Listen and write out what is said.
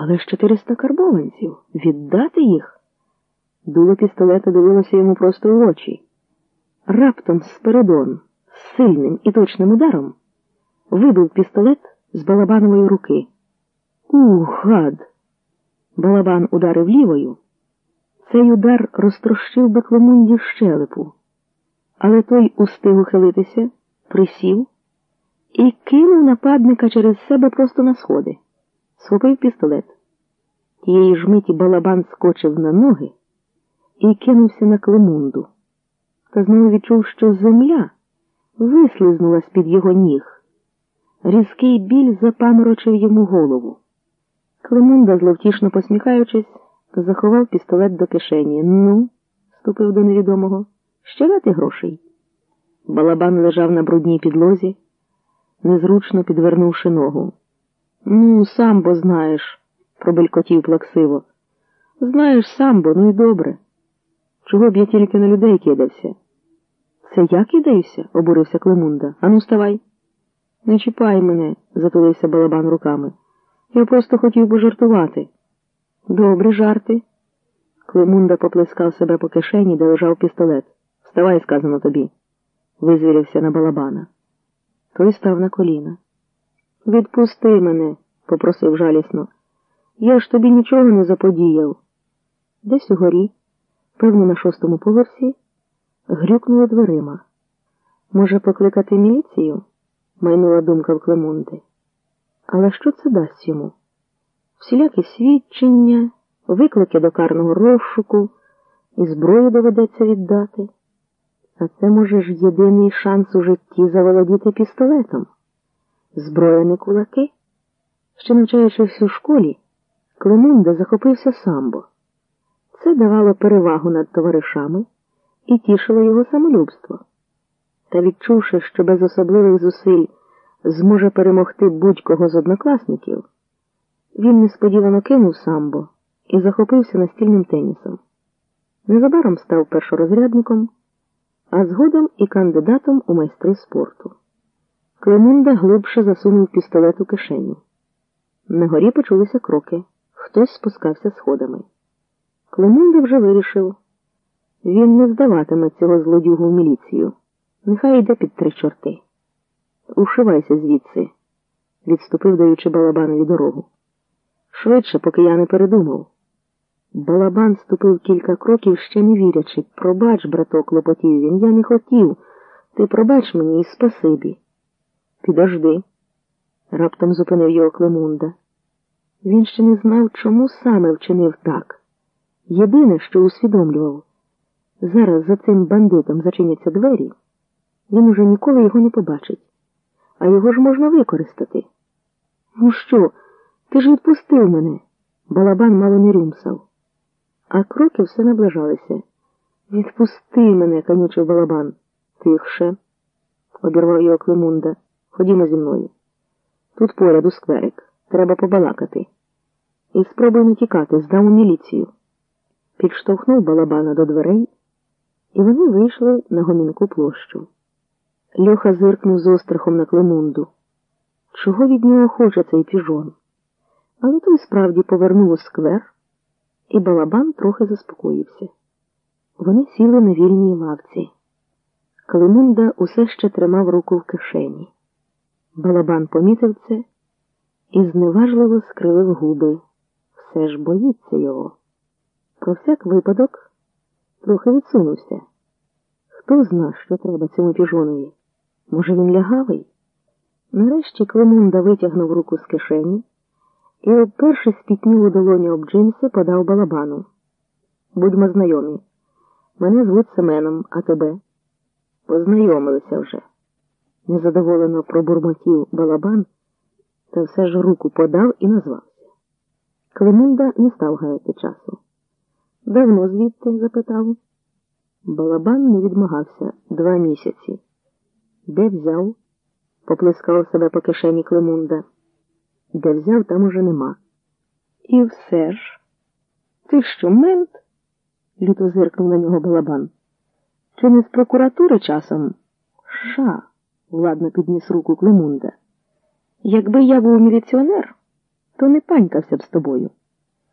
Але ж 400 карбованців. Віддати їх? Дуло пістолета дивилося йому просто в очі. Раптом спередон, з сильним і точним ударом, вибив пістолет з балабанової руки. Ух, гад! Балабан ударив лівою. Цей удар розтрощив би Клемунді щелепу, але той устиг ухилитися, присів і кинув нападника через себе просто на сходи, схопив пістолет. Тієї ж миті балабан скочив на ноги і кинувся на Клемунду. Та знову відчув, що земля вислизнула з-під його ніг. Різкий біль запаморочив йому голову. Клемунда, зловтішно посміхаючись, заховав пістолет до кишені. Ну, ступив до невідомого, ще дати грошей. Балабан лежав на брудній підлозі, незручно підвернувши ногу. Ну, сам бо знаєш, пробелькотів плаксиво. Знаєш сам бо, ну й добре. Чого б я тільки на людей кидався? Це я кидаюся? обурився Клемунда. Ану, ставай. Не чіпай мене, затулився балабан руками. Я просто хотів пожартувати. Добре жарти. Клемунда поплескав себе по кишені, де лежав пістолет. Вставай, сказано тобі, визвірився на балабана. Той став на коліна. Відпусти мене, попросив жалісно. Я ж тобі нічого не заподіяв. Десь угорі, певно, на шостому поверсі, грюкнули дверима. Може, покликати міліцію? майнула думка в Клемунди. Але що це дасть йому? Всілякі свідчення, виклики до карного розшуку, і зброю доведеться віддати. А це, може ж, єдиний шанс у житті заволодіти пістолетом. Зброя не кулаки. Ще навчаючись у школі, Клемунда захопився самбо. Це давало перевагу над товаришами і тішило його самолюбство. Та відчувши, що без особливих зусиль зможе перемогти будь-кого з однокласників, він несподівано кинув самбо і захопився настільним тенісом. Незабаром став першорозрядником, а згодом і кандидатом у майстри спорту. Клемунда глибше засунув пістолет у кишеню. На горі почулися кроки. Хтось спускався сходами. Клемунда вже вирішив. Він не здаватиме цього злодюгу в міліцію. Нехай йде під три чорти. Ушивайся звідси, відступив, даючи балабанові дорогу. Швидше, поки я не передумав. Балабан ступив кілька кроків, ще не вірячи. Пробач, браток, лопотів він, я не хотів. Ти пробач мені і спасибі. Підожди, раптом зупинив його Клемунда. Він ще не знав, чому саме вчинив так. Єдине, що усвідомлював, зараз за цим бандитом зачиняться двері, він уже ніколи його не побачить, а його ж можна використати. Ну що, ти ж відпустив мене? Балабан мало не рюмсав. А кроки все наближалися. Відпусти мене, канючив балабан. Тихше, обірвав його Клемунда. Ходімо зі мною. Тут поряд у скверик. Треба побалакати. І спробуй не тікати, здам у міліцію. Підштовхнув балабана до дверей, і вони вийшли на гомінку площу. Льоха зиркнув з острахом на Клемунду. Чого від нього хоче цей піжон? Але той справді повернув у сквер, і балабан трохи заспокоївся. Вони сіли на вільній лавці. Клемунда усе ще тримав руку в кишені. Балабан помітив це і зневажливо скривив губи. Все ж боїться його. Про всяк випадок трохи відсунувся. Хто зна, що треба цьому піжонові? Може, він лягавий? Нарешті Клемунда витягнув руку з кишені і, спітнів у долоні об джинси, подав балабану. Будьмо знайомі. Мене звуть Семеном, а тебе? Познайомилися вже. Незадоволено пробурмотів балабан, та все ж руку подав і назвався. Клемунда не став гаяти часу. Давно звідти? запитав. Балабан не відмагався два місяці. Де взяв? поплескав себе по кишені Клемунда. Де взяв, там уже нема. І все ж. Ти що, мент? люто зиркнув на нього балабан. Чи не з прокуратури часом? Ша, владно підніс руку Клемунда. Якби я був міліціонер, то не панькався б з тобою.